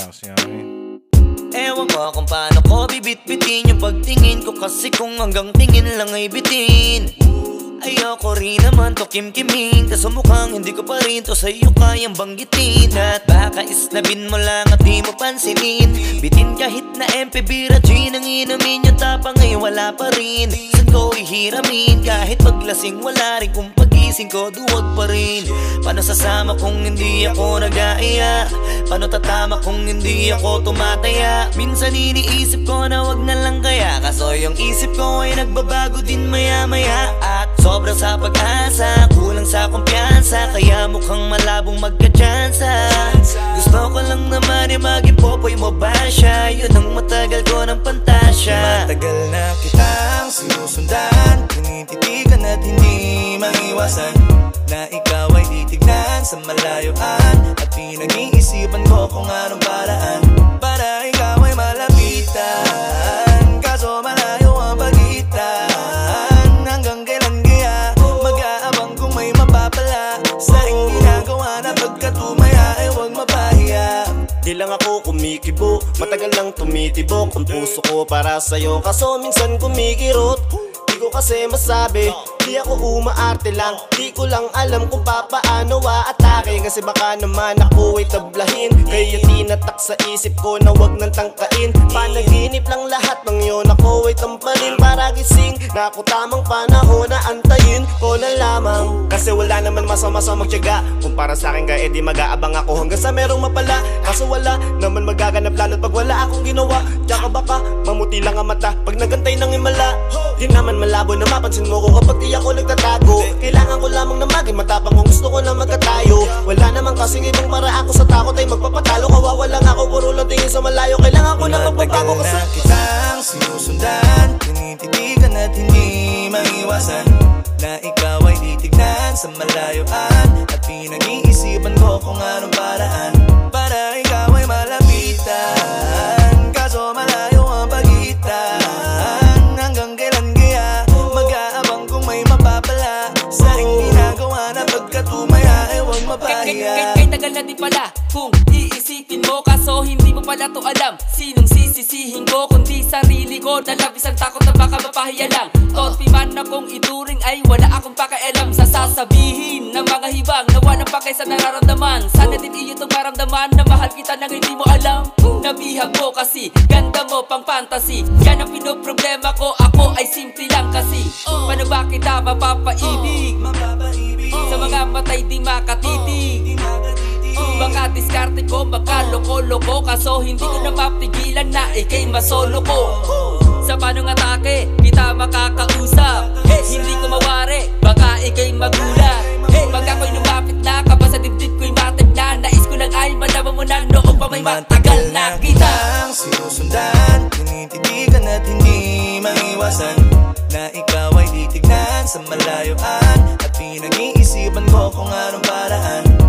sa'yo kung paano ko bibitbitin Yung pagtingin ko. Kasi kung hanggang tingin lang ay bitin Ayoko rin naman to kimkimin. Kaso mukhang hindi ko pa rin to sa'yo kayang banggitin. At baka isnabin mo lang at di mo pansinin. Bitin kahit na MP Bira Gin ang inumin yung tapang ay wala pa rin. Saan ko ihiramin? Kahit paglasing wala rin Kung pagising ko duwag pa rin. Paano sasama kung hindi ako nag-aaya? Paano tatama kung hindi ako tumataya? Minsan iniisip ko na wag na lang kaya. Kaso yung isip ko ay nagbabago din maya maya At sobrang sa pag-asa Kulang sa kumpiyansa. Kaya mukhang malabong magka-chansa Gusto ko lang naman yung maging popoy mo ba siya? Yun ang matagal ko ng pantasya. Matagal na kitang maiwasan Na ikaw ay titignan sa malayuan At pinag-iisipan ko kung anong paraan Para ikaw ay malapitan. Kaso malayo ang pagitan. Hanggang kailan kaya Mag-aabang kung may mapapala? Sa iyong ginagawa na pagkatumaya ay huwag mapahiya. Di lang ako kumikibo Matagal lang tumitibok. Ang puso ko para sa'yo Kaso minsan kumikirot. Di ko kasi masabi Di ako umaarte lang. Di ko lang alam kung papaano aatake. Kasi baka naman ako ay tablahin. Kaya tinatak sa isip ko na wag nang tangkain. Panaginip lang lahat ng yun. Ako ay tamparin para gising. Na ako tamang panahon na antayin ko na lamang. Kasi wala naman masama sa magtyaga. Kung para sa akin ka edi mag-aabang ako. Hanggang sa merong mapala. Kaso wala naman magaganap. Lalo't pag wala akong ginawa Tsaka baka mamuti lang ang mata. Pag nagantay ng himala Di naman malabo na mapansin mo ko kapag di ako nagtatago. Kailangan ko lamang na maging matapang kung gusto ko na magkatayo. Wala naman kasing ibang para ako sa takot ay magpapatalo. Kawawa lang ako puro lang tingin sa malayo. Kailangan ko na magbabago kasi na kitang sinusundan. Tinititigan at hindi maiwasan Na ikaw ay titignan sa malayuan At pinag-iisipan ko kung anong paraan na di pala. Kung iisipin mo kaso hindi mo pala to alam. Sinong sisisihin ko kundi sarili ko? Na labis ang takot na baka mapahiya lang Topi man akong ituring ay wala akong pakialam. Sa sasabihin ng mga hibang Na walang pakay sa nararamdaman. Sana din iyo itong maramdaman Na mahal kita nang hindi mo alam. Nabihag mo kasi Ganda mo pang fantasy. Yan ang pinoproblema ko Ako ay simple lang kasi. Paano ba kita mapapaibig? Sa mga matay di Baka diskarte ko, baka loko-loko. Kaso hindi ko na mapigilan na ikay masolo ko. Sa panong atake, kita makakausap. Hey, Hindi ko mawari, baka ikay magulat. Hey, Pag ako'y lumapit na, kaba sa dibdib ko'y matag na. Nais ko lang ay malaman mo na noong pa may matagal na kita. Kitang sinusundan Tinititigan at hindi maiwasan. Na ikaw ay titignan sa malayuan At pinag-iisipan ko kung anong paraan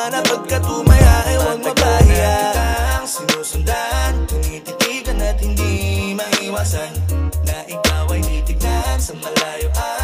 ginagawa na pagkatumaya ay huwag mapahiya Kitang sinusundan Tinititigan at hindi maiwasan Na ikaw ay titignan sa malayuan At